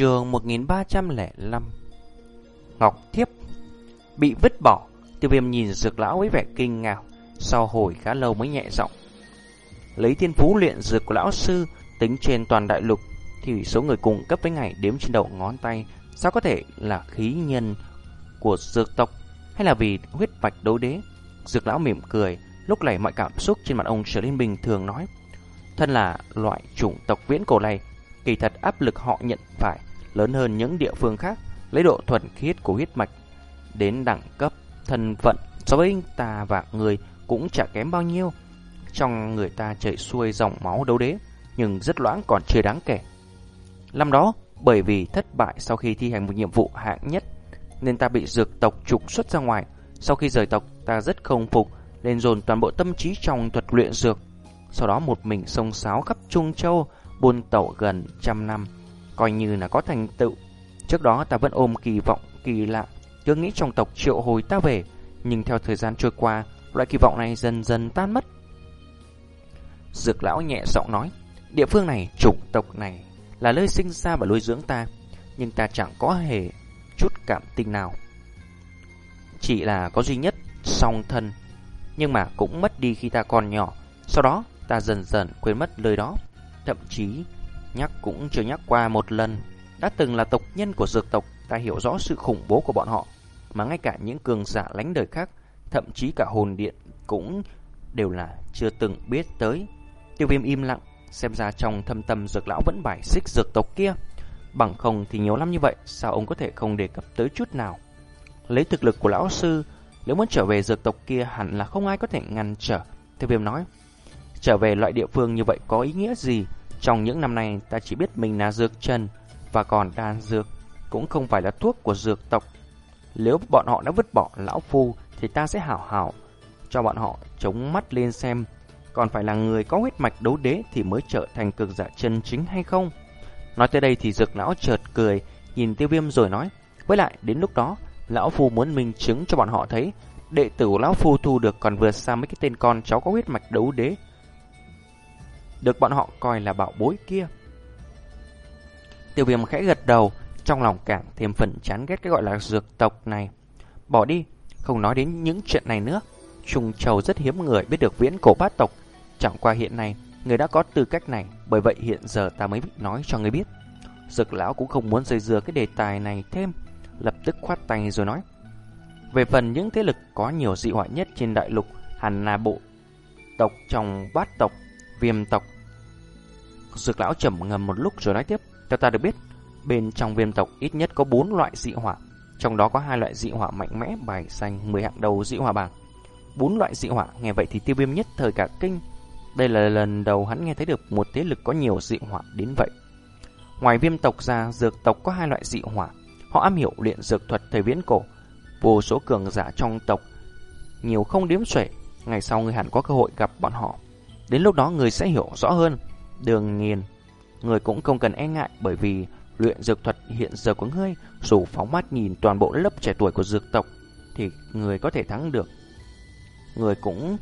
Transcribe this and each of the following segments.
Trường 1305 Ngọc Thiếp Bị vứt bỏ, Tiêu viêm nhìn dược lão với vẻ kinh ngạc, Sau hồi khá lâu mới nhẹ giọng. Lấy thiên phú luyện dược của lão sư Tính trên toàn đại lục, Thì số người cùng cấp với ngày đếm trên đầu ngón tay, Sao có thể là khí nhân Của dược tộc Hay là vì huyết mạch đấu đế? Dược lão mỉm cười, Lúc này mọi cảm xúc trên mặt ông trở nên bình thường nói. Thân là loại chủng tộc viễn cổ này, Kỳ thật áp lực họ nhận phải Lớn hơn những địa phương khác, Lấy độ thuần khiết của huyết mạch Đến đẳng cấp, thân phận So với ta và người cũng chả kém bao nhiêu. Trong người ta chảy xuôi dòng máu đấu đế, Nhưng rất loãng còn chưa đáng kể. Năm đó, Bởi vì thất bại sau khi thi hành một nhiệm vụ hạng nhất, Nên ta bị dược tộc trục xuất ra ngoài. Sau khi rời tộc, ta rất không phục Nên dồn toàn bộ tâm trí trong thuật luyện dược. Sau đó một mình sông sáo khắp Trung Châu, Buôn tẩu gần trăm năm. Coi như là có thành tựu. Trước đó ta vẫn ôm kỳ vọng kỳ lạ. Cứ nghĩ trong tộc triệu hồi ta về Nhưng theo thời gian trôi qua Loại kỳ vọng này dần dần tan mất. Dược lão nhẹ giọng nói Địa phương này, chủng tộc này Là nơi sinh ra và nuôi dưỡng ta Nhưng ta chẳng có hề chút cảm tình nào. Chỉ là có duy nhất song thân Nhưng mà cũng mất đi khi ta còn nhỏ Sau đó ta dần dần quên mất lời đó Thậm chí nhắc cũng chưa nhắc qua một lần. Đã từng là tộc nhân của dược tộc, Ta hiểu rõ sự khủng bố của bọn họ. Mà ngay cả những cường giả lánh đời khác, Thậm chí cả hồn điện cũng đều là chưa từng biết tới. Tiêu viêm im lặng, Xem ra trong thâm tâm dược lão vẫn bài xích dược tộc kia. Bằng không thì nhiều lắm như vậy, Sao ông có thể không đề cập tới chút nào? Lấy thực lực của lão sư, Nếu muốn trở về dược tộc kia, hẳn là không ai có thể ngăn trở. Tiêu viêm nói, Trở về loại địa phương như vậy có ý nghĩa gì? Trong những năm nay ta chỉ biết mình là dược chân Và còn đan dược cũng không phải là thuốc của dược tộc. Nếu bọn họ đã vứt bỏ lão phu thì ta sẽ hảo hảo cho bọn họ chống mắt lên xem còn phải là người có huyết mạch đấu đế thì mới trở thành cực giả chân chính hay không. Nói tới đây thì dược lão chợt cười, nhìn tiêu viêm rồi nói, với lại đến lúc đó, lão phu muốn minh chứng cho bọn họ thấy, đệ tử lão phu thu được còn vượt xa mấy cái tên con cháu có huyết mạch đấu đế. Được bọn họ coi là bảo bối kia. Tiêu viêm khẽ gật đầu, trong lòng càng thêm phần chán ghét cái gọi là dược tộc này. Bỏ đi, không nói đến những chuyện này nữa. Trung Châu rất hiếm người biết được viễn cổ bát tộc. Chẳng qua hiện nay, người đã có tư cách này, bởi vậy hiện giờ ta mới nói cho người biết. Dược lão cũng không muốn dây dưa cái đề tài này thêm, lập tức khoát tay rồi nói. Về phần những thế lực có nhiều dị họa nhất trên đại lục, hẳn là bộ tộc trong bát tộc, viêm tộc. Dược lão trầm ngầm một lúc rồi nói tiếp, theo ta được biết, Bên trong viêm tộc ít nhất có 4 loại dị hỏa, trong đó có hai loại dị hỏa mạnh mẽ bài xanh 10 hạng đầu dị hỏa bảng. Bốn loại dị hỏa, nghe vậy thì tiêu viêm nhất thời cả kinh. Đây là lần đầu hắn nghe thấy được một thế lực có nhiều dị hỏa đến vậy. Ngoài viêm tộc ra, dược tộc có hai loại dị hỏa. Họ am hiểu luyện dược thuật thời viễn cổ. Vô số cường giả trong tộc, nhiều không đếm xuể. Ngày sau người hẳn có cơ hội gặp bọn họ. Đến lúc đó người sẽ hiểu rõ hơn. Đường nghiền, người cũng không cần e ngại bởi vì luyện dược thuật hiện giờ của ngươi, dù phóng mắt nhìn toàn bộ lớp trẻ tuổi của dược tộc, thì người có thể thắng được. Người cũng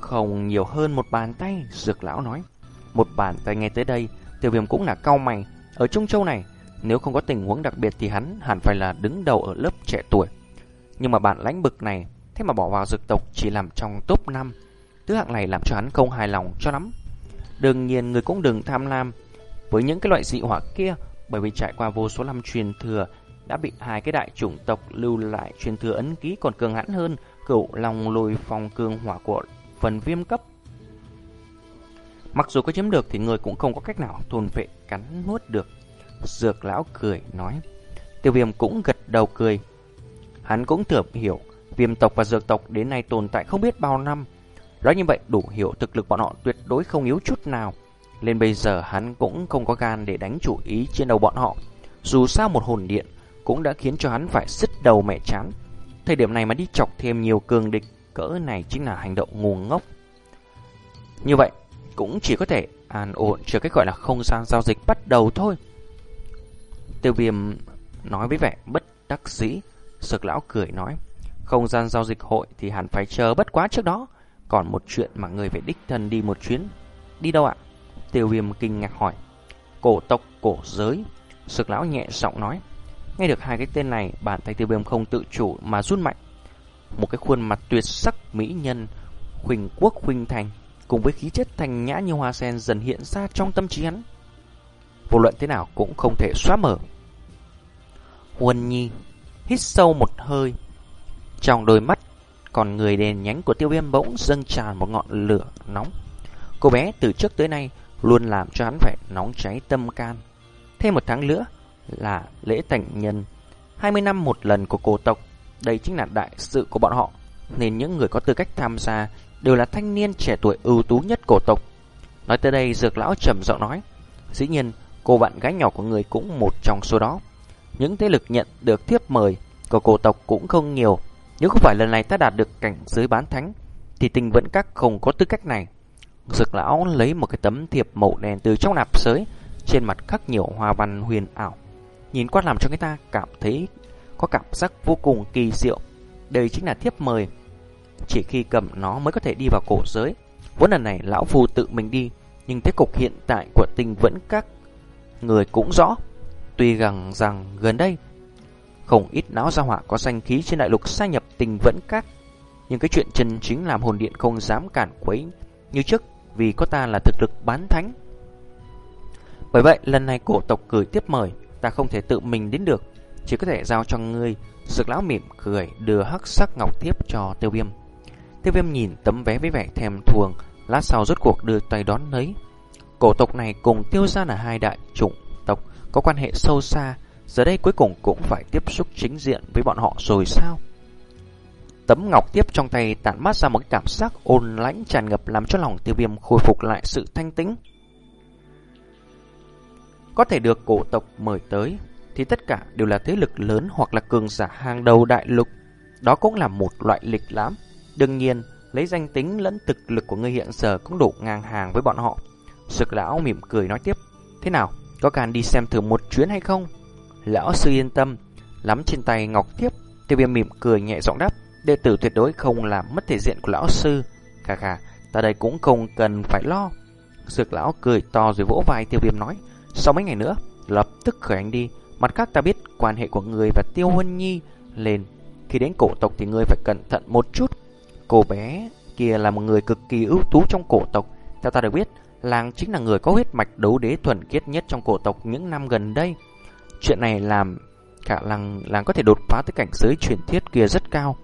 không nhiều hơn một bàn tay, dược lão nói. Một bàn tay nghe tới đây, tiêu viêm cũng là cao mày. Ở Trung Châu này, nếu không có tình huống đặc biệt thì hắn hẳn phải là đứng đầu ở lớp trẻ tuổi. Nhưng mà bản lãnh bực này, thế mà bỏ vào dược tộc chỉ làm trong top 5. Thứ hạng này làm cho hắn không hài lòng cho lắm. Đương nhiên người cũng đừng tham lam, với những cái loại dị hỏa kia bởi vì trải qua vô số năm truyền thừa đã bị hai cái đại chủng tộc lưu lại truyền thừa ấn ký còn cường hãn hơn cửu lòng lùi phòng cường hỏa của phần viêm cấp. Mặc dù có chiếm được thì người cũng không có cách nào thôn vệ cắn nuốt được. Dược lão cười nói. Tiêu viêm cũng gật đầu cười. Hắn cũng tưởng hiểu viêm tộc và dược tộc đến nay tồn tại không biết bao năm. Nói như vậy đủ hiểu thực lực bọn họ tuyệt đối không yếu chút nào. nên bây giờ hắn cũng không có gan để đánh chủ ý trên đầu bọn họ. Dù sao một hồn điện cũng đã khiến cho hắn phải sứt đầu mẹ chán. Thời điểm này mà đi chọc thêm nhiều cường địch, cỡ này chính là hành động ngu ngốc. Như vậy, cũng chỉ có thể an ổn chờ cách gọi là không gian giao dịch bắt đầu thôi. Tiêu viêm nói với vẻ bất đắc dĩ, sực lão cười nói. Không gian giao dịch hội thì hẳn phải chờ bất quá trước đó. Còn một chuyện mà người phải đích thân đi một chuyến. Đi đâu ạ? Tiêu viêm kinh ngạc hỏi. cổ tộc cổ giới. Sực lão nhẹ giọng nói. Nghe được hai cái tên này, bàn tay tiêu viêm không tự chủ mà rút mạnh. Một cái khuôn mặt tuyệt sắc mỹ nhân, huỳnh quốc huỳnh thành, cùng với khí chất thành nhã như hoa sen dần hiện ra trong tâm trí hắn. Vô luận thế nào cũng không thể xóa mở. Huân Nhi hít sâu một hơi, trong đôi mắt còn người đèn nhánh của tiêu viêm bỗng dâng tràn một ngọn lửa nóng. Cô bé từ trước tới nay luôn làm cho hắn phải nóng cháy tâm can. Thêm một tháng nữa là lễ thành nhân 20 năm một lần của cổ tộc. Đây chính là đại sự của bọn họ. Nên những người có tư cách tham gia đều là thanh niên trẻ tuổi ưu tú nhất cổ tộc. Nói tới đây, dược lão trầm giọng nói. Dĩ nhiên, cô bạn gái nhỏ của người cũng một trong số đó. Những thế lực nhận được thiếp mời của cổ tộc cũng không nhiều. Nếu không phải lần này ta đạt được cảnh giới bán thánh, thì tình vẫn các không có tư cách này. Dược lão lấy một cái tấm thiệp màu đen từ trong nạp sới, trên mặt khắc nhiều hoa văn huyền ảo. Nhìn qua làm cho người ta cảm thấy có cảm giác vô cùng kỳ diệu. Đây chính là thiếp mời. Chỉ khi cầm nó mới có thể đi vào cổ giới. Vốn lần này lão phu tự mình đi, nhưng thế cục hiện tại của tình vẫn các người cũng rõ. Tuy rằng rằng gần đây không ít não gia hỏa có danh khí trên đại lục xa nhập tình vẫn các, nhưng cái chuyện chân chính làm hồn điện không dám cản quấy như trước vì có ta là thực lực bán thánh. Bởi vậy, lần này cổ tộc gửi tiếp mời, ta không thể tự mình đến được, chỉ có thể giao cho ngươi. Dược lão mỉm cười đưa hắc sắc ngọc thiếp cho tiêu viêm. Tiêu viêm nhìn tấm vé với vẻ thèm thuồng, lát sau rốt cuộc đưa tay đón lấy. Cổ tộc này cùng tiêu gia là hai đại chủng tộc có quan hệ sâu xa, giờ đây cuối cùng cũng phải tiếp xúc chính diện với bọn họ rồi sao? Tấm ngọc tiếp trong tay tản mát ra một cảm giác ôn lãnh tràn ngập làm cho lòng tiêu viêm khôi phục lại sự thanh tĩnh. Có thể được cổ tộc mời tới thì tất cả đều là thế lực lớn hoặc là cường giả hàng đầu đại lục. Đó cũng là một loại lịch lãm. Đương nhiên, lấy danh tính lẫn thực lực của người hiện giờ cũng đủ ngang hàng với bọn họ. Sực lão mỉm cười nói tiếp. Thế nào, có cần đi xem thử một chuyến hay không? Lão sư yên tâm, lắm trên tay ngọc tiếp. Tiêu viêm mỉm cười nhẹ giọng đáp. Đệ tử tuyệt đối không làm mất thể diện của lão sư. Khà khà, ta đây cũng không cần phải lo. Dược lão cười to rồi vỗ vai tiêu viêm nói. Sau mấy ngày nữa, lập tức khởi hành đi. Mặt khác ta biết quan hệ của người và Tiêu Huân Nhi lên. Khi đến cổ tộc thì người phải cẩn thận một chút. Cô bé kia là một người cực kỳ ưu tú trong cổ tộc. Theo ta được biết, làng chính là người có huyết mạch đấu đế thuần khiết nhất trong cổ tộc những năm gần đây. Chuyện này làm cả làng làng có thể đột phá tới cảnh giới truyền thiết kia rất cao.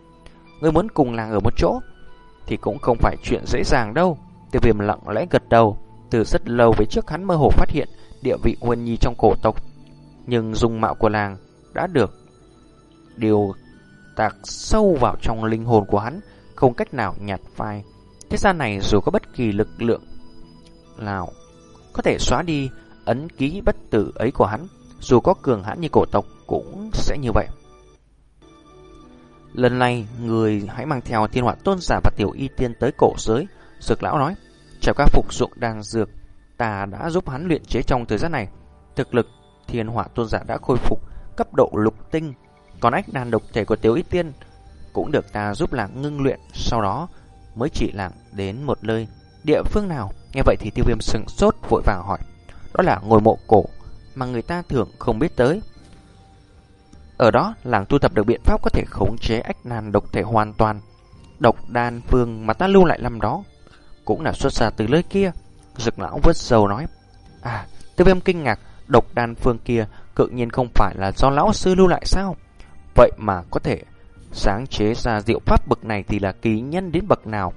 Ngươi muốn cùng làng ở một chỗ thì cũng không phải chuyện dễ dàng đâu. Tiêu viêm lặng lẽ gật đầu. Từ rất lâu về trước hắn mơ hồ phát hiện địa vị Huân Nhi trong cổ tộc. Nhưng dung mạo của làng đã được điều tạc sâu vào trong linh hồn của hắn, không cách nào nhạt phai. Thế gian này dù có bất kỳ lực lượng nào có thể xóa đi ấn ký bất tử ấy của hắn, dù có cường hãn như cổ tộc cũng sẽ như vậy. Lần này, người hãy mang theo thiên họa tôn giả và tiểu y tiên tới cổ giới. Dược lão nói, trải qua phục dụng đan dược, ta đã giúp hắn luyện chế trong thời gian này. Thực lực thiên họa tôn giả đã khôi phục cấp độ lục tinh, còn ách đàn độc thể của tiểu y tiên cũng được ta giúp làng ngưng luyện, sau đó mới chỉ làng đến một nơi. Địa phương nào? Nghe vậy thì tiêu viêm sừng sốt vội vàng hỏi. Đó là ngôi mộ cổ mà người ta thường không biết tới. Ở đó, làng tu tập được biện pháp có thể khống chế ách nan độc thể hoàn toàn. Độc đan phương mà ta lưu lại năm đó cũng là xuất ra từ nơi kia. Dực lão vớt dầu nói. À, tiêu viêm kinh ngạc, độc đan phương kia cự nhiên không phải là do lão sư lưu lại sao? Vậy mà có thể sáng chế ra diệu pháp bậc này thì là kỳ nhân đến bậc nào?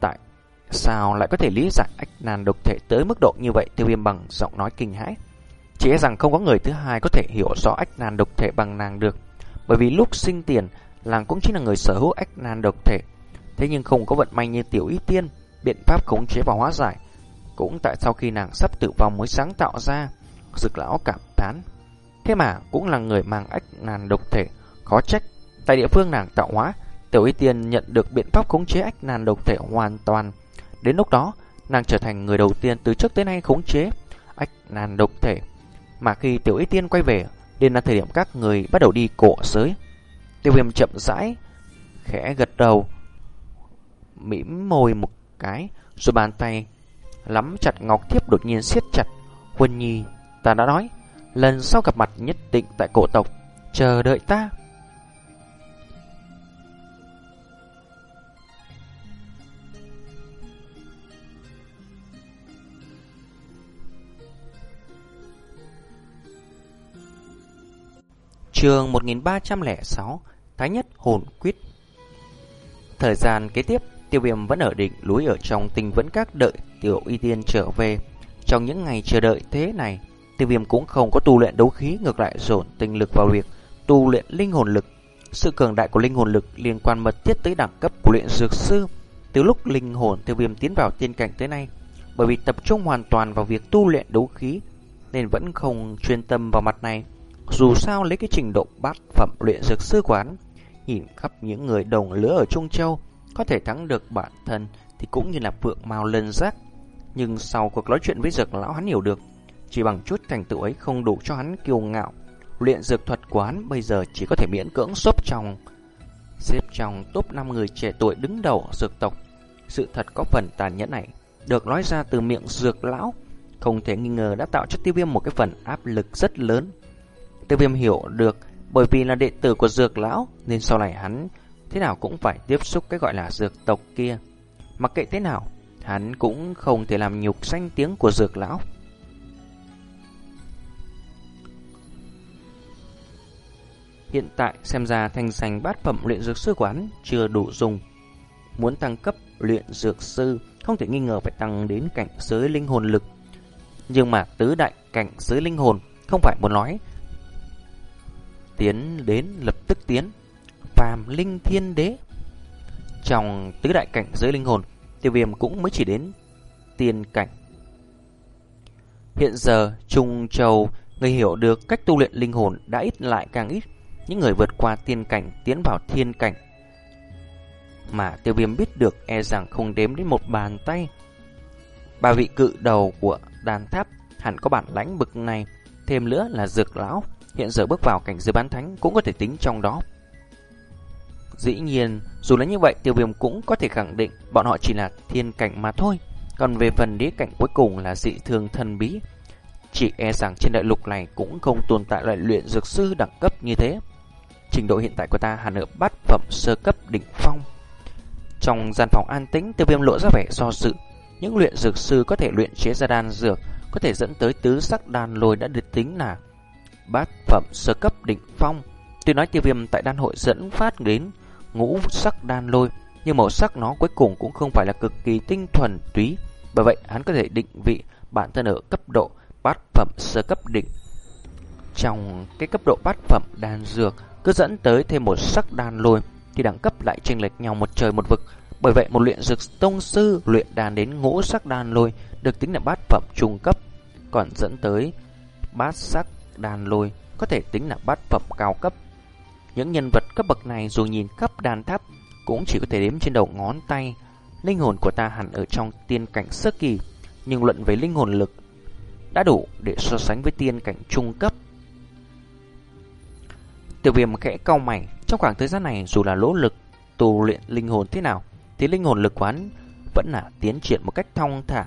Tại sao lại có thể lý giải ách nan độc thể tới mức độ như vậy? Tiêu viêm bằng giọng nói kinh hãi. Chỉ e rằng không có người thứ hai có thể hiểu rõ ách nan độc thể bằng nàng được. Bởi vì lúc sinh tiền, làng cũng chính là người sở hữu ách nan độc thể. Thế nhưng không có vận may như tiểu y tiên, biện pháp khống chế và hóa giải. Cũng tại sau khi nàng sắp tử vong mới sáng tạo ra, dực lão cảm thán. Thế mà cũng là người mang ách nan độc thể, khó trách. Tại địa phương nàng tạo hóa, tiểu y tiên nhận được biện pháp khống chế ách nan độc thể hoàn toàn. Đến lúc đó, nàng trở thành người đầu tiên từ trước tới nay khống chế ách nan độc thể. Mà khi tiểu y tiên quay về, đến là thời điểm các người bắt đầu đi cổ giới. Tiêu viêm chậm rãi, khẽ gật đầu, mỉm môi một cái, rồi bàn tay lắm chặt ngọc thiếp đột nhiên siết chặt. huân Nhi, ta đã nói, lần sau gặp mặt nhất định tại cổ tộc, chờ đợi ta. Trường 1306 Thái nhất hồn quyết. Thời gian kế tiếp, Tiêu viêm vẫn ở đỉnh núi ở trong tình vẫn các đợi tiểu y tiên trở về. Trong những ngày chờ đợi thế này, Tiêu viêm cũng không có tu luyện đấu khí, Ngược lại dồn tinh lực vào việc tu luyện linh hồn lực. Sự cường đại của linh hồn lực liên quan mật thiết tới đẳng cấp của luyện dược sư. Từ lúc linh hồn tiêu viêm tiến vào tiên cảnh tới nay, Bởi vì tập trung hoàn toàn vào việc tu luyện đấu khí, Nên vẫn không chuyên tâm vào mặt này dù sao lấy cái trình độ bát phẩm luyện dược sư quán, nhìn khắp những người đồng lứa ở Trung Châu có thể thắng được bản thân thì cũng như là vượng mau lân giác. Nhưng sau cuộc nói chuyện với dược lão hắn hiểu được, chỉ bằng chút thành tựu ấy không đủ cho hắn kiêu ngạo. Luyện dược thuật quán bây giờ chỉ có thể miễn cưỡng xốp trong xếp trong top 5 người trẻ tuổi đứng đầu dược tộc. Sự thật có phần tàn nhẫn này được nói ra từ miệng dược lão, không thể nghi ngờ đã tạo cho tiêu viêm một cái phần áp lực rất lớn. Tiêu viêm hiểu được bởi vì là đệ tử của dược lão nên sau này hắn thế nào cũng phải tiếp xúc cái gọi là dược tộc kia. Mặc kệ thế nào, hắn cũng không thể làm nhục danh tiếng của dược lão. Hiện tại xem ra thành sành bát phẩm luyện dược sư quán chưa đủ dùng. Muốn tăng cấp luyện dược sư không thể nghi ngờ phải tăng đến cảnh giới linh hồn lực. Nhưng mà tứ đại cảnh giới linh hồn không phải muốn nói tiến đến lập tức tiến. Phàm linh thiên đế. Trong tứ đại cảnh giới linh hồn, tiêu viêm cũng mới chỉ đến tiên cảnh. Hiện giờ, trung châu, người hiểu được cách tu luyện linh hồn đã ít lại càng ít. Những người vượt qua tiên cảnh tiến vào thiên cảnh. Mà tiêu viêm biết được e rằng không đếm đến một bàn tay. Ba vị cự đầu của đàn tháp hẳn có bản lãnh bực này, thêm nữa là dược lão hiện giờ bước vào cảnh giới bán thánh cũng có thể tính trong đó. Dĩ nhiên, dù là như vậy, tiêu viêm cũng có thể khẳng định bọn họ chỉ là thiên cảnh mà thôi. Còn về phần đế cảnh cuối cùng là dị thường thần bí. Chỉ e rằng trên đại lục này cũng không tồn tại loại luyện dược sư đẳng cấp như thế. Trình độ hiện tại của ta hẳn ở bát phẩm sơ cấp đỉnh phong. Trong gian phòng an tĩnh, tiêu viêm lộ ra vẻ do dự. Những luyện dược sư có thể luyện chế ra đan dược, có thể dẫn tới tứ sắc đan lôi đã được tính là bát phẩm sơ cấp đỉnh phong. Tuy nói tiêu viêm tại đan hội dẫn phát đến ngũ sắc đan lôi, nhưng màu sắc nó cuối cùng cũng không phải là cực kỳ tinh thuần túy. Bởi vậy, hắn có thể định vị bản thân ở cấp độ bát phẩm sơ cấp đỉnh. Trong cái cấp độ bát phẩm đan dược cứ dẫn tới thêm một sắc đan lôi thì đẳng cấp lại chênh lệch nhau một trời một vực. Bởi vậy, một luyện dược tông sư luyện đan đến ngũ sắc đan lôi được tính là bát phẩm trung cấp, còn dẫn tới bát sắc đàn lôi có thể tính là bát phẩm cao cấp. Những nhân vật cấp bậc này dù nhìn cấp đàn tháp cũng chỉ có thể đếm trên đầu ngón tay. Linh hồn của ta hẳn ở trong tiên cảnh sơ kỳ, nhưng luận về linh hồn lực đã đủ để so sánh với tiên cảnh trung cấp. Tiểu viêm khẽ cau mày, trong khoảng thời gian này dù là lỗ lực tu luyện linh hồn thế nào, thì linh hồn lực quán vẫn là tiến triển một cách thong thả.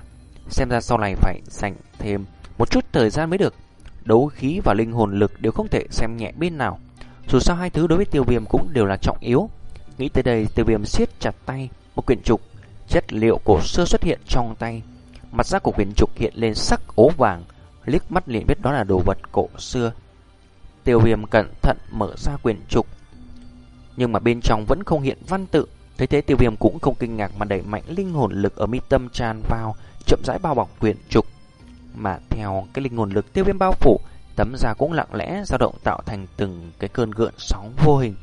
Xem ra sau này phải dành thêm một chút thời gian mới được đấu khí và linh hồn lực đều không thể xem nhẹ bên nào. Dù sao hai thứ đối với tiêu viêm cũng đều là trọng yếu. Nghĩ tới đây, tiêu viêm siết chặt tay, một quyển trục, chất liệu cổ xưa xuất hiện trong tay. Mặt giác của quyển trục hiện lên sắc ố vàng, liếc mắt liền biết đó là đồ vật cổ xưa. Tiêu viêm cẩn thận mở ra quyển trục, nhưng mà bên trong vẫn không hiện văn tự. Thế thế tiêu viêm cũng không kinh ngạc mà đẩy mạnh linh hồn lực ở mi tâm tràn vào, chậm rãi bao bọc quyển trục. Mà theo cái linh hồn lực tiêu viêm bao phủ, tấm da cũng lặng lẽ dao động tạo thành từng cái cơn gợn sóng vô hình.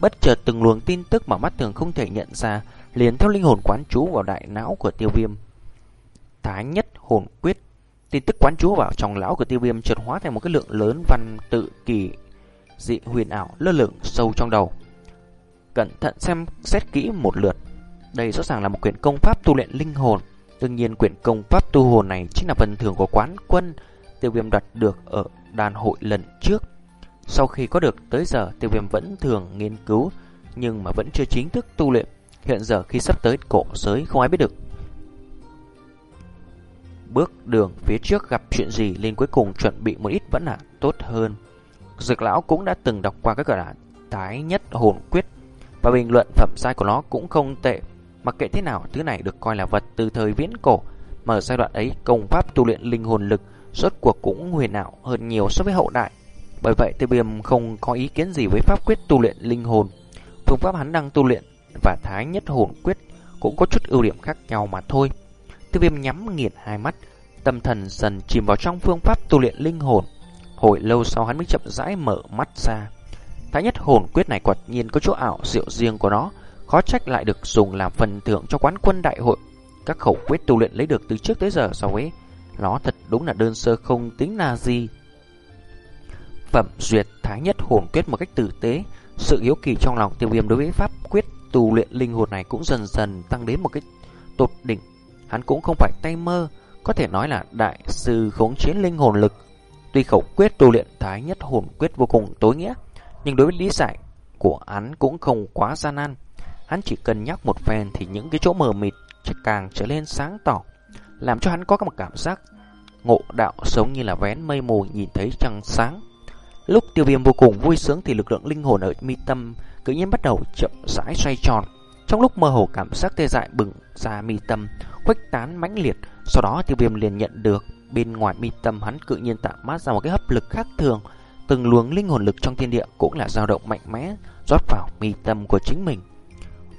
Bất chợt từng luồng tin tức mà mắt thường không thể nhận ra liền theo linh hồn quán chú vào đại não của tiêu viêm. Thái nhất hồn quyết Tin tức quán chú vào trong lão của tiêu viêm chợt hóa thành một cái lượng lớn văn tự kỳ dị huyền ảo lơ lửng sâu trong đầu. Cẩn thận xem xét kỹ một lượt. Đây rõ ràng là một quyển công pháp tu luyện linh hồn. Đương nhiên quyển công pháp tu hồn này chính là phần thưởng của quán quân tiêu viêm đoạt được ở đàn hội lần trước. Sau khi có được, tới giờ tiêu viêm vẫn thường nghiên cứu, nhưng mà vẫn chưa chính thức tu luyện. Hiện giờ khi sắp tới cổ giới, không ai biết được. bước đường phía trước gặp chuyện gì nên cuối cùng chuẩn bị một ít vẫn là tốt hơn. Dược lão cũng đã từng đọc qua cái gọi là tái Nhất Hồn Quyết, và bình luận phẩm sai của nó cũng không tệ. Mặc kệ thế nào, thứ này được coi là vật từ thời viễn cổ, mà ở giai đoạn ấy công pháp tu luyện linh hồn lực rốt cuộc cũng huyền ảo hơn nhiều so với hậu đại. Bởi vậy Tiêu Viêm không có ý kiến gì với pháp quyết tu luyện linh hồn. Phương pháp hắn đang tu luyện và Thái Nhất Hồn Quyết cũng có chút ưu điểm khác nhau mà thôi. Tiêu Viêm nhắm nghiền hai mắt, tâm thần dần chìm vào trong phương pháp tu luyện linh hồn. Hồi lâu sau hắn mới chậm rãi mở mắt ra. Thái nhất hồn quyết này quả nhiên có chỗ ảo diệu riêng của nó, khó trách lại được dùng làm phần thưởng cho quán quân đại hội. Các khẩu quyết tu luyện lấy được từ trước tới giờ so với nó thật đúng là đơn sơ không tính là gì. Phẩm duyệt thái nhất hồn quyết một cách tử tế, sự hiếu kỳ trong lòng tiêu viêm đối với pháp quyết tu luyện linh hồn này cũng dần dần tăng đến một cái tột đỉnh. Hắn cũng không phải tay mơ, có thể nói là đại sư khống chế linh hồn lực. Tuy khẩu quyết tu luyện thái nhất hồn quyết vô cùng tối nghĩa, nhưng đối với lý giải của hắn cũng không quá gian nan. Hắn chỉ cần nhắc một phen thì những cái chỗ mờ mịt càng trở lên sáng tỏ, làm cho hắn có một cảm giác ngộ đạo sống như là vén mây mù nhìn thấy trăng sáng. Lúc tiêu viêm vô cùng vui sướng thì lực lượng linh hồn ở mi tâm tự nhiên bắt đầu chậm rãi xoay tròn. Trong lúc mơ hồ cảm giác tê dại bừng ra mi tâm, khuếch tán mãnh liệt, sau đó tiêu viêm liền nhận được bên ngoài mi tâm hắn tự nhiên tạo mát ra một cái hấp lực khác thường, từng luồng linh hồn lực trong thiên địa cũng là dao động mạnh mẽ rót vào mi tâm của chính mình.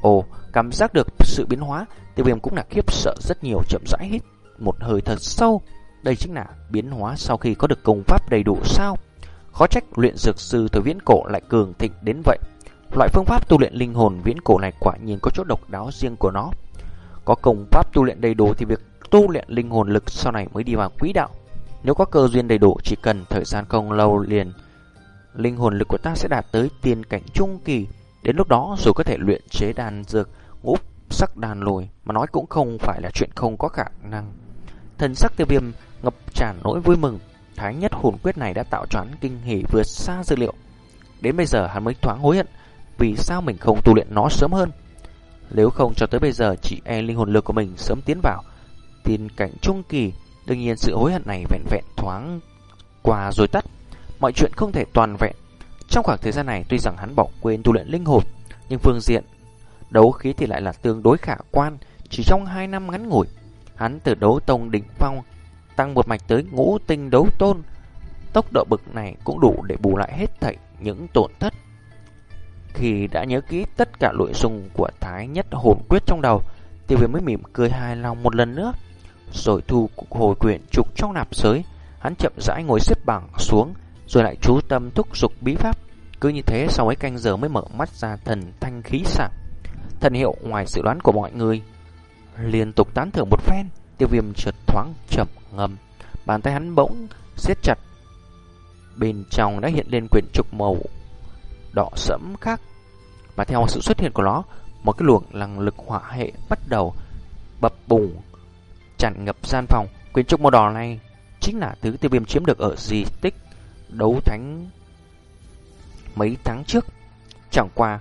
Ồ, cảm giác được sự biến hóa, tiêu viêm cũng là khiếp sợ rất nhiều chậm rãi hít một hơi thật sâu. Đây chính là biến hóa sau khi có được công pháp đầy đủ sao? Khó trách luyện dược sư thời viễn cổ lại cường thịnh đến vậy. Loại phương pháp tu luyện linh hồn viễn cổ này quả nhiên có chỗ độc đáo riêng của nó. Có công pháp tu luyện đầy đủ thì việc tu luyện linh hồn lực sau này mới đi vào quỹ đạo. Nếu có cơ duyên đầy đủ chỉ cần thời gian không lâu liền linh hồn lực của ta sẽ đạt tới tiên cảnh trung kỳ. Đến lúc đó rồi có thể luyện chế đàn dược ngũ sắc đàn lồi mà nói cũng không phải là chuyện không có khả năng. Thần sắc tiêu viêm ngập tràn nỗi vui mừng. Thái nhất hồn quyết này đã tạo choán kinh hỉ vượt xa dữ liệu. Đến bây giờ hắn mới thoáng hối hận vì sao mình không tu luyện nó sớm hơn. Nếu không cho tới bây giờ chỉ e linh hồn lực của mình sớm tiến vào tiên cảnh trung kỳ, đương nhiên sự hối hận này vẹn vẹn thoáng qua rồi tắt. Mọi chuyện không thể toàn vẹn. Trong khoảng thời gian này tuy rằng hắn bỏ quên tu luyện linh hồn, nhưng phương diện đấu khí thì lại là tương đối khả quan. Chỉ trong 2 năm ngắn ngủi, hắn từ đấu tông đỉnh phong tăng một mạch tới ngũ tinh đấu tôn. Tốc độ bực này cũng đủ để bù lại hết thảy những tổn thất. Khi đã nhớ kỹ tất cả nội dung của Thái Nhất hồn quyết trong đầu, tiêu viêm mới mỉm cười hài lòng một lần nữa. Rồi thu hồi quyển trục trong nạp giới, hắn chậm rãi ngồi xếp bằng xuống, rồi lại chú tâm thúc dục bí pháp. Cứ như thế sau mấy canh giờ mới mở mắt ra thần thanh khí sảng. Thần hiệu ngoài sự đoán của mọi người. Liên tục tán thưởng một phen, tiêu viêm chợt thoáng chậm ngầm. Bàn tay hắn bỗng siết chặt. Bên trong đã hiện lên quyển trục màu đỏ sẫm khác. Và theo sự xuất hiện của nó, một cái luồng năng lực hỏa hệ bắt đầu bập bùng tràn ngập gian phòng. Quyển trục màu đỏ này chính là thứ tiêu viêm chiếm được ở di tích đấu thánh mấy tháng trước. Chẳng qua,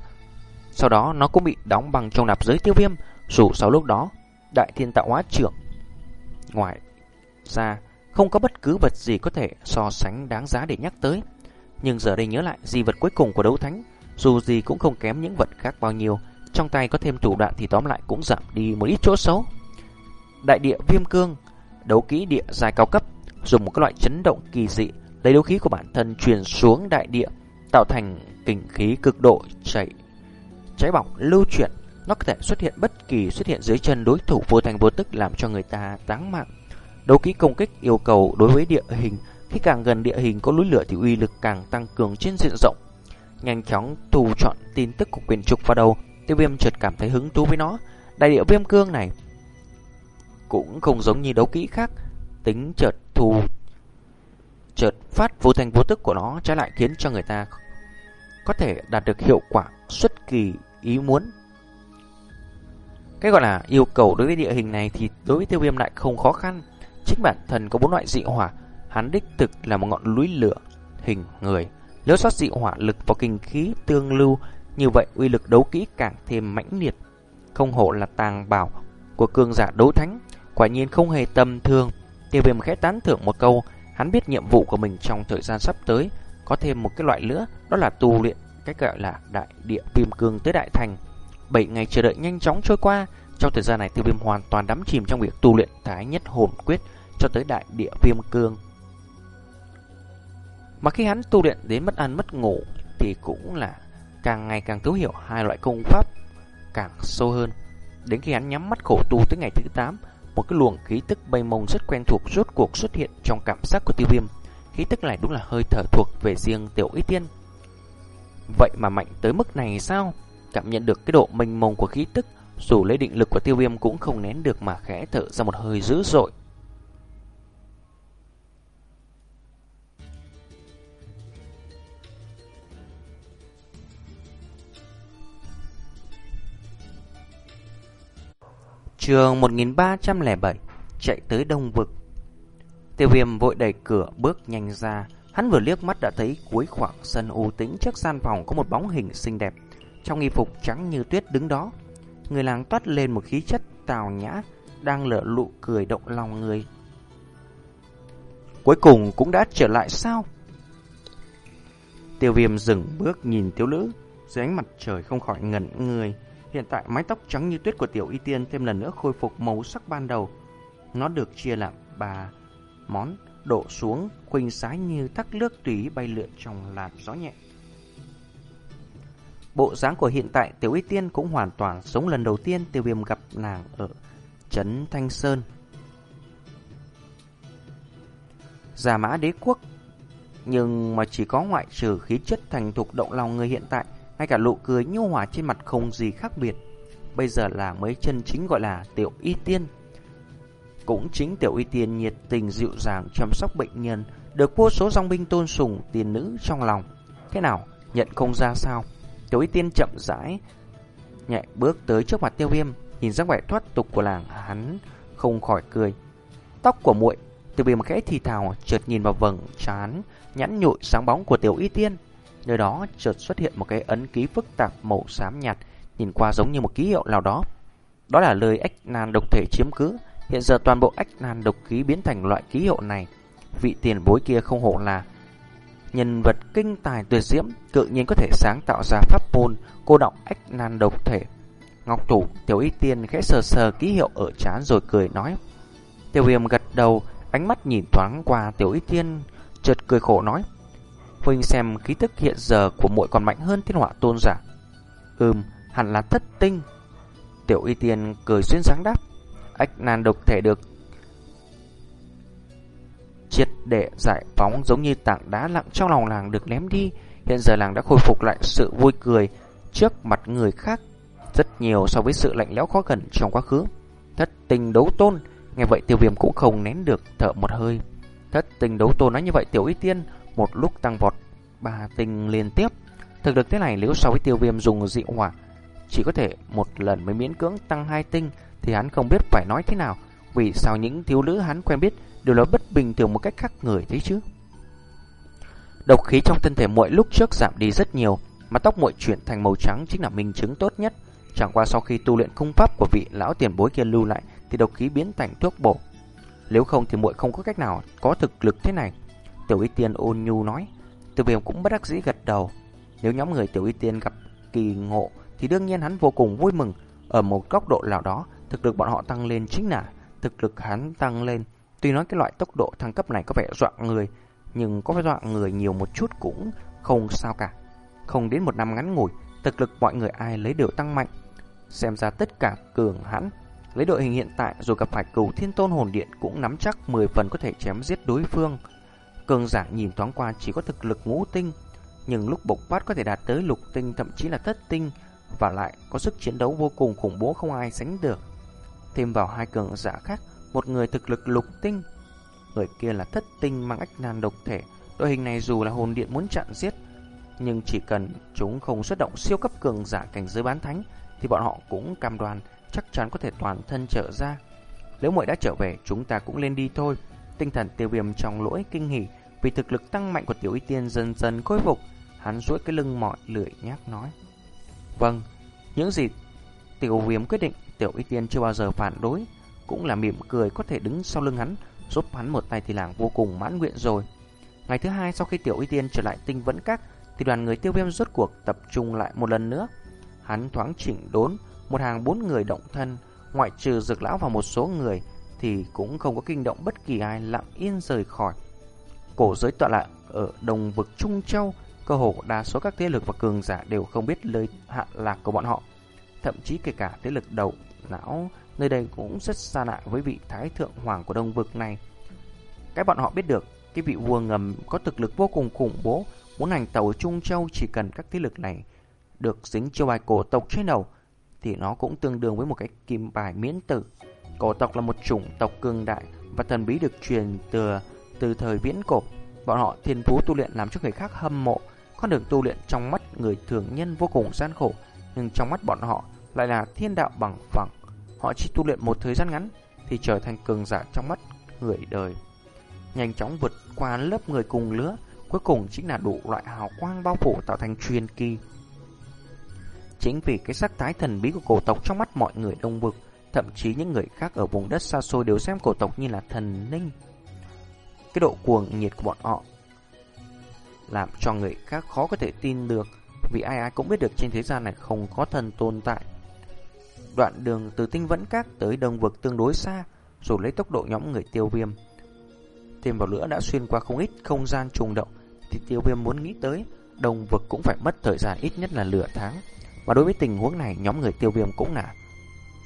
sau đó nó cũng bị đóng bằng trong nạp giới tiêu viêm, dù sau lúc đó, đại thiên tạo hóa trưởng. Ngoài ra, không có bất cứ vật gì có thể so sánh đáng giá để nhắc tới. Nhưng giờ đây nhớ lại di vật cuối cùng của đấu thánh, dù gì cũng không kém những vật khác bao nhiêu, trong tay có thêm thủ đoạn thì tóm lại cũng giảm đi một ít chỗ xấu. Đại địa viêm cương, đấu kỹ địa dài cao cấp, dùng một cái loại chấn động kỳ dị lấy đấu khí của bản thân truyền xuống đại địa, tạo thành kình khí cực độ chảy cháy bỏng lưu chuyển. Nó có thể xuất hiện bất kỳ xuất hiện dưới chân đối thủ vô thành vô tức làm cho người ta táng mạng. Đấu kỹ công kích yêu cầu đối với địa hình, khi càng gần địa hình có núi lửa thì uy lực càng tăng cường trên diện rộng. Nhanh chóng thu chọn tin tức của quyền trục vào đầu, tiêu viêm chợt cảm thấy hứng thú với nó. Đại địa viêm cương này cũng không giống như đấu kỹ khác, tính chợt thu chợt phát vô thành vô tức của nó trái lại khiến cho người ta có thể đạt được hiệu quả xuất kỳ ý muốn. Cái gọi là yêu cầu đối với địa hình này thì đối với tiêu viêm lại không khó khăn. Chính bản thân có bốn loại dị hỏa, hắn đích thực là một ngọn núi lửa hình người. Nếu sót dị hỏa lực và kinh khí tương lưu, như vậy uy lực đấu kỹ càng thêm mãnh liệt. Không hổ là tàng bảo của cường giả đấu thánh, quả nhiên không hề tầm thường. Tiêu viêm khẽ tán thưởng một câu, hắn biết nhiệm vụ của mình trong thời gian sắp tới có thêm một cái loại nữa, đó là tu luyện cách gọi là đại địa viêm cương tới đại thành. 7 ngày chờ đợi nhanh chóng trôi qua, trong thời gian này tiêu viêm hoàn toàn đắm chìm trong việc tu luyện thái nhất hồn quyết cho tới đại địa viêm cương. Mà khi hắn tu luyện đến mất ăn mất ngủ thì cũng là càng ngày càng thấu hiểu hai loại công pháp càng sâu hơn. Đến khi hắn nhắm mắt khổ tu tới ngày thứ 8, một cái luồng khí tức bay mông rất quen thuộc rốt cuộc xuất hiện trong cảm giác của tiêu viêm. Khí tức này đúng là hơi thở thuộc về riêng tiểu ý tiên. Vậy mà mạnh tới mức này sao? Cảm nhận được cái độ mênh mông của khí tức, dù lấy định lực của tiêu viêm cũng không nén được mà khẽ thở ra một hơi dữ dội. Trường 1307 Chạy tới Đông Vực. Tiêu viêm vội đẩy cửa bước nhanh ra. Hắn vừa liếc mắt đã thấy cuối khoảng sân u tĩnh trước gian phòng có một bóng hình xinh đẹp, Trong nghi phục trắng như tuyết đứng đó. Người làng toát lên một khí chất tào nhã, Đang lỡ lụ cười động lòng người. Cuối cùng cũng đã trở lại sao? Tiêu viêm dừng bước nhìn thiếu nữ Dưới ánh mặt trời không khỏi ngẩn người. Hiện tại mái tóc trắng như tuyết của Tiểu Y Tiên thêm lần nữa khôi phục màu sắc ban đầu. Nó được chia làm ba món, đổ xuống khuynh sái như thác nước tùy bay lượn trong làn gió nhẹ. Bộ dáng của hiện tại, Tiểu Y Tiên cũng hoàn toàn giống lần đầu tiên Tiêu Viêm gặp nàng ở Trấn Thanh Sơn. Giả mã đế quốc, Nhưng mà chỉ có ngoại trừ khí chất thành thục động lòng người hiện tại ngay cả nụ cười nhu hòa trên mặt không gì khác biệt. Bây giờ là mấy chân chính gọi là tiểu y tiên. Cũng chính tiểu y tiên nhiệt tình dịu dàng chăm sóc bệnh nhân, được vô số dòng binh tôn sùng tiền nữ trong lòng. Thế nào, nhận không ra sao? Tiểu y tiên chậm rãi, nhẹ bước tới trước mặt tiêu viêm, nhìn dáng vẻ thoát tục của làng hắn, không khỏi cười. Tóc của muội tiêu viêm khẽ thì thào, chợt nhìn vào vầng trán nhẵn nhụi sáng bóng của tiểu y tiên. Nơi đó chợt xuất hiện một cái ấn ký phức tạp màu xám nhạt, nhìn qua giống như một ký hiệu nào đó. Đó là lời ách nan độc thể chiếm cứ. Hiện giờ toàn bộ ách nan độc ký biến thành loại ký hiệu này. Vị tiền bối kia không hộ là nhân vật kinh tài tuyệt diễm, tự nhiên có thể sáng tạo ra pháp môn cô động ách nan độc thể. Ngọc Thủ, Tiểu Y Tiên khẽ sờ sờ ký hiệu ở trán rồi cười nói. Tiêu Viêm gật đầu, ánh mắt nhìn thoáng qua Tiểu Y Tiên, chợt cười khổ nói. Huynh xem khí tức hiện giờ của muội còn mạnh hơn thiên họa tôn giả. Ừm, hẳn là thất tinh. Tiểu y tiên cười xuyên sáng đáp. Ách nan độc thể được triệt để giải phóng giống như tảng đá lặng trong lòng làng được ném đi. Hiện giờ làng đã khôi phục lại sự vui cười trước mặt người khác rất nhiều so với sự lạnh lẽo khó gần trong quá khứ. Thất tình đấu tôn, nghe vậy tiêu viêm cũng không nén được thở một hơi. Thất tình đấu tôn nói như vậy tiểu y tiên một lúc tăng vọt ba tinh liên tiếp. Thực lực thế này nếu so với tiêu viêm dùng dị hỏa chỉ có thể một lần mới miễn cưỡng tăng hai tinh thì hắn không biết phải nói thế nào. Vì sao những thiếu nữ hắn quen biết đều là bất bình thường một cách khác người thế chứ? Độc khí trong thân thể muội lúc trước giảm đi rất nhiều, mà tóc muội chuyển thành màu trắng chính là minh chứng tốt nhất. Chẳng qua sau khi tu luyện cung pháp của vị lão tiền bối kia lưu lại thì độc khí biến thành thuốc bổ. Nếu không thì muội không có cách nào có thực lực thế này. Tiểu Y Tiên ôn nhu nói. Từ viêm cũng bất đắc dĩ gật đầu. Nếu nhóm người Tiểu Y Tiên gặp kỳ ngộ thì đương nhiên hắn vô cùng vui mừng. Ở một góc độ nào đó, thực lực bọn họ tăng lên chính là thực lực hắn tăng lên. Tuy nói cái loại tốc độ thăng cấp này có vẻ dọa người, nhưng có vẻ dọa người nhiều một chút cũng không sao cả. Không đến một năm ngắn ngủi, thực lực mọi người ai lấy đều tăng mạnh. Xem ra tất cả cường hãn lấy đội hình hiện tại rồi gặp phải cửu thiên tôn hồn điện cũng nắm chắc 10 phần có thể chém giết đối phương. Cường giả nhìn thoáng qua chỉ có thực lực ngũ tinh, nhưng lúc bộc phát có thể đạt tới lục tinh thậm chí là thất tinh và lại có sức chiến đấu vô cùng khủng bố không ai sánh được. Thêm vào hai cường giả khác, một người thực lực lục tinh, người kia là thất tinh mang ách nan độc thể. Đội hình này dù là hồn điện muốn chặn giết, nhưng chỉ cần chúng không xuất động siêu cấp cường giả cảnh giới bán thánh thì bọn họ cũng cam đoan chắc chắn có thể toàn thân trở ra. Nếu muội đã trở về, chúng ta cũng lên đi thôi. Tinh thần tiêu viêm trong lỗi kinh hỉ vì thực lực tăng mạnh của tiểu y tiên dần dần khôi phục. Hắn duỗi cái lưng mỏi lười nhác nói. Vâng, những gì tiểu viêm quyết định tiểu y tiên chưa bao giờ phản đối. Cũng là mỉm cười có thể đứng sau lưng hắn, giúp hắn một tay thì làng vô cùng mãn nguyện rồi. Ngày thứ hai sau khi Tiểu Y Tiên trở lại tinh vẫn các thì đoàn người tiêu viêm rốt cuộc tập trung lại một lần nữa. Hắn thoáng chỉnh đốn một hàng bốn người động thân, ngoại trừ dược lão và một số người thì cũng không có kinh động bất kỳ ai lặng yên rời khỏi. Cổ giới tọa lạc ở đồng vực Trung Châu, cơ hồ đa số các thế lực và cường giả đều không biết lời hạ lạc của bọn họ. Thậm chí kể cả thế lực đầu não nơi đây cũng rất xa lạ với vị thái thượng hoàng của đông vực này. Cái bọn họ biết được, cái vị vua ngầm có thực lực vô cùng khủng bố, muốn hành tàu Trung Châu chỉ cần các thế lực này được dính chiêu bài cổ tộc trên đầu, thì nó cũng tương đương với một cái kim bài miễn tử. Cổ tộc là một chủng tộc cường đại và thần bí được truyền từ từ thời viễn cổ. Bọn họ thiên phú tu luyện làm cho người khác hâm mộ, con đường tu luyện trong mắt người thường nhân vô cùng gian khổ, nhưng trong mắt bọn họ lại là thiên đạo bằng phẳng. Họ chỉ tu luyện một thời gian ngắn thì trở thành cường giả trong mắt người đời. Nhanh chóng vượt qua lớp người cùng lứa, cuối cùng chính là đủ loại hào quang bao phủ tạo thành truyền kỳ. Chính vì cái sắc thái thần bí của cổ tộc trong mắt mọi người đông vực, thậm chí những người khác ở vùng đất xa xôi đều xem cổ tộc như là thần linh. Cái độ cuồng nhiệt của bọn họ làm cho người khác khó có thể tin được vì ai ai cũng biết được trên thế gian này không có thần tồn tại. Đoạn đường từ tinh vẫn các tới đông vực tương đối xa, rồi lấy tốc độ nhóm người tiêu viêm. Thêm vào nữa đã xuyên qua không ít không gian trùng động, thì tiêu viêm muốn nghĩ tới, đông vực cũng phải mất thời gian ít nhất là nửa tháng. Và đối với tình huống này, nhóm người tiêu viêm cũng là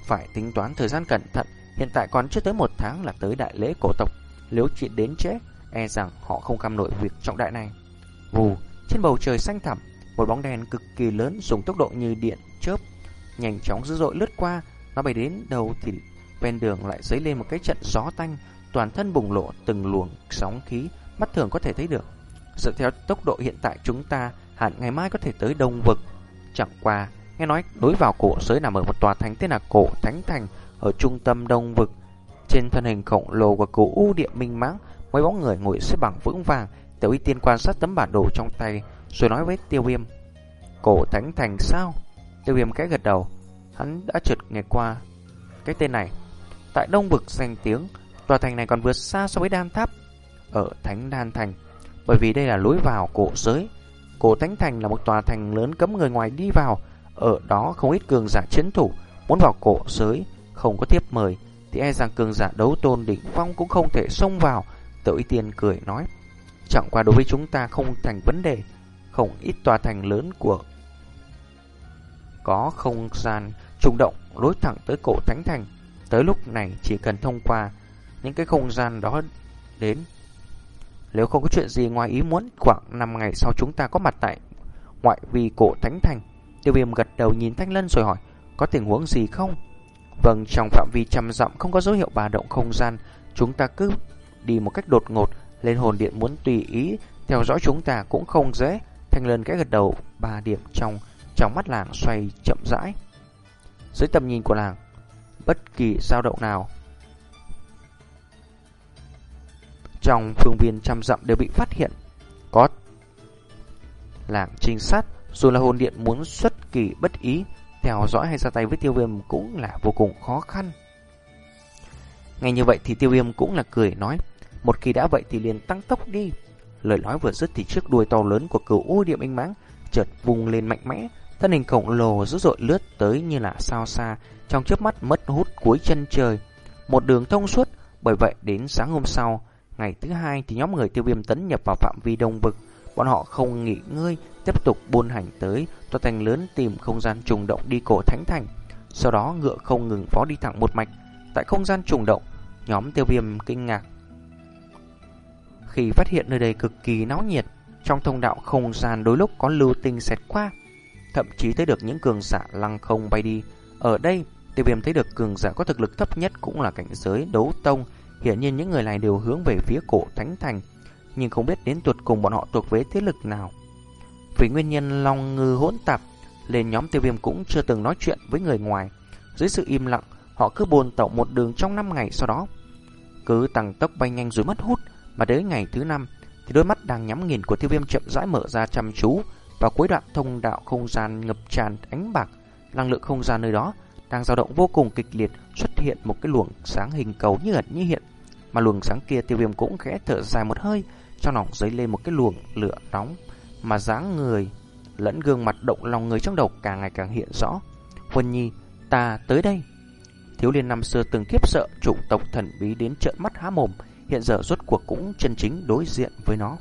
phải tính toán thời gian cẩn thận. Hiện tại còn chưa tới một tháng là tới đại lễ cổ tộc. Nếu chuyện đến trễ, e rằng họ không cam nổi việc trọng đại này. Vù, trên bầu trời xanh thẳm, một bóng đèn cực kỳ lớn dùng tốc độ như điện chớp nhanh chóng dữ dội lướt qua, nó bay đến đầu thì ven đường lại dấy lên một cái trận gió tanh, toàn thân bùng lộ từng luồng sóng khí mắt thường có thể thấy được. Dựa theo tốc độ hiện tại chúng ta hẳn ngày mai có thể tới đông vực. Chẳng qua, nghe nói đối vào cổ giới nằm ở một tòa thánh tên là cổ thánh thành ở trung tâm đông vực. Trên thân hình khổng lồ của cụ u địa minh mãng, mấy bóng người ngồi xếp bằng vững vàng, tiểu y tiên quan sát tấm bản đồ trong tay, rồi nói với tiêu viêm. Cổ thánh thành sao? Tiêu viêm cái gật đầu, hắn đã trượt nghe qua cái tên này. Tại đông vực danh tiếng, tòa thành này còn vượt xa so với đan tháp ở Thánh Đan Thành, bởi vì đây là lối vào cổ giới. Cổ Thánh Thành là một tòa thành lớn cấm người ngoài đi vào, ở đó không ít cường giả chiến thủ, muốn vào cổ giới, không có tiếp mời, thì e rằng cường giả đấu tôn đỉnh phong cũng không thể xông vào. Tự ý tiên cười nói, chẳng qua đối với chúng ta không thành vấn đề, không ít tòa thành lớn của có không gian trùng động lối thẳng tới cổ thánh thành. Tới lúc này chỉ cần thông qua những cái không gian đó đến. Nếu không có chuyện gì ngoài ý muốn, khoảng 5 ngày sau chúng ta có mặt tại ngoại vi cổ thánh thành. Tiêu viêm gật đầu nhìn Thanh Lân rồi hỏi, có tình huống gì không? Vâng, trong phạm vi trăm dặm không có dấu hiệu bà động không gian, chúng ta cứ đi một cách đột ngột, lên hồn điện muốn tùy ý, theo dõi chúng ta cũng không dễ. Thanh Lân cái gật đầu, ba điểm trong trong mắt làng xoay chậm rãi. Dưới tầm nhìn của làng, bất kỳ dao động nào trong phương viên trăm dặm đều bị phát hiện. Có làng trinh sát, dù là hồn điện muốn xuất kỳ bất ý, theo dõi hay ra tay với tiêu viêm cũng là vô cùng khó khăn. Ngay như vậy thì tiêu viêm cũng là cười nói, một khi đã vậy thì liền tăng tốc đi. Lời nói vừa dứt thì chiếc đuôi to lớn của cửu ô điệm ánh máng chợt vùng lên mạnh mẽ, thân hình khổng lồ dữ dội lướt tới như là sao xa, trong chớp mắt mất hút cuối chân trời. Một đường thông suốt, bởi vậy đến sáng hôm sau, ngày thứ hai thì nhóm người tiêu viêm tấn nhập vào phạm vi đông vực. Bọn họ không nghỉ ngơi, tiếp tục buôn hành tới tòa thành lớn tìm không gian trùng động đi cổ thánh thành. Sau đó ngựa không ngừng phó đi thẳng một mạch. Tại không gian trùng động, nhóm tiêu viêm kinh ngạc. Khi phát hiện nơi đây cực kỳ náo nhiệt, trong thông đạo không gian đôi lúc có lưu tinh xẹt qua, thậm chí thấy được những cường giả lăng không bay đi. Ở đây, tiêu viêm thấy được cường giả có thực lực thấp nhất cũng là cảnh giới đấu tông. Hiển nhiên những người này đều hướng về phía cổ thánh thành, nhưng không biết đến tuột cùng bọn họ thuộc về thế lực nào. Vì nguyên nhân long ngư hỗn tạp, lên nhóm tiêu viêm cũng chưa từng nói chuyện với người ngoài. Dưới sự im lặng, họ cứ bồn tẩu một đường trong 5 ngày sau đó. Cứ tăng tốc bay nhanh rồi mất hút, mà đến ngày thứ năm thì đôi mắt đang nhắm nghiền của tiêu viêm chậm rãi mở ra chăm chú và cuối đoạn thông đạo không gian ngập tràn ánh bạc, năng lượng không gian nơi đó đang dao động vô cùng kịch liệt, xuất hiện một cái luồng sáng hình cầu như ẩn như hiện. Mà luồng sáng kia tiêu viêm cũng khẽ thở dài một hơi, trong lòng dấy lên một cái luồng lửa nóng, mà dáng người lẫn gương mặt động lòng người trong đầu càng ngày càng hiện rõ. Huân Nhi, ta tới đây. Thiếu liên năm xưa từng kiếp sợ chủng tộc thần bí đến trợn mắt há mồm, hiện giờ rốt cuộc cũng chân chính đối diện với nó.